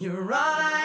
You're all I